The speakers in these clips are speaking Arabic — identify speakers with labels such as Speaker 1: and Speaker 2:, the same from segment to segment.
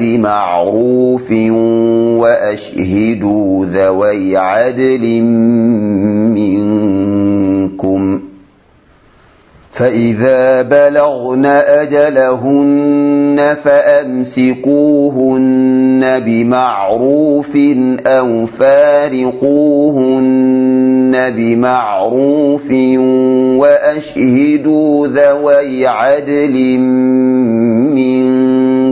Speaker 1: بمعروف واشهدوا ذوي عدل منكم فإذا بلغن أجلهن فأمسكوهن بمعروف أو فارقوهن بمعروف وأشهدوا ذوي عدل منكم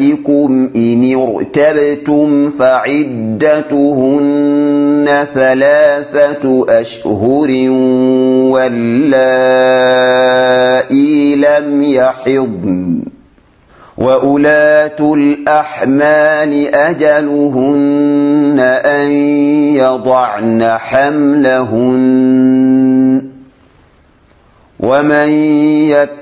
Speaker 1: نسائكم إن ارتبتم فعدتهن ثلاثة أشهر واللائي لم يحضن وأولاة الأحمال أجلهن أن يضعن حملهن ومن يتق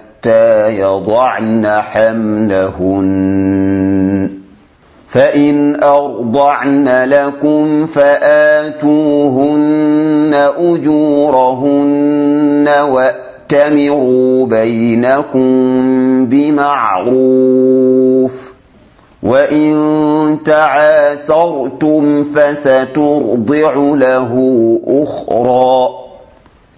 Speaker 1: يضعن حملهن. فإن أرضعن لكم فآتوهن أجورهن وأتمروا بينكم بمعروف. وإن تعاثرتم فسترضع له أخرى.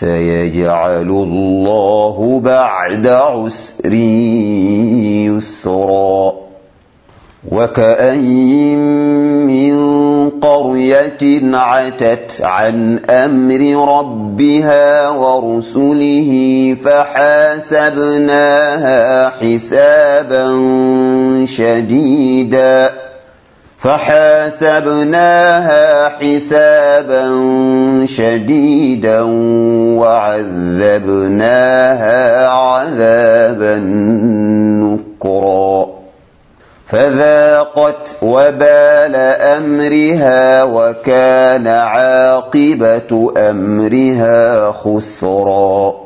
Speaker 1: سيجعل الله بعد عسر يسرا. وكأين من قرية عتت عن أمر ربها ورسله فحاسبناها حسابا شديدا. فحاسبناها حسابا شديدا وعذبناها عذابا نكرا. فذاقت وبال أمرها وكان عاقبة أمرها خسرا.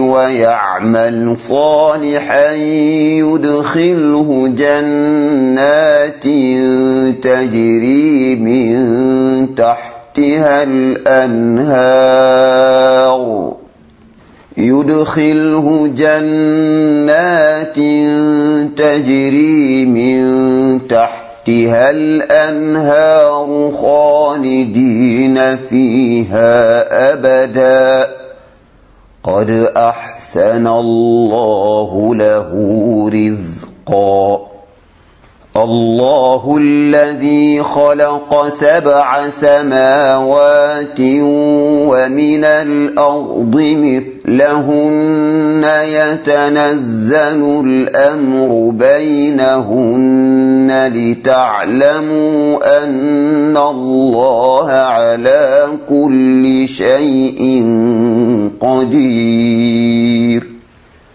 Speaker 1: ويعمل صالحا يدخله جنات تجري من تحتها الأنهار. يدخله جنات تجري من تحتها الأنهار خالدين فيها أبدا. قد أحسن الله له رزقا. الله الذي خلق سبع سماوات ومن الأرض مثلهن يتنزل الأمر بينهن لتعلموا أن الله على كل شيء قدير.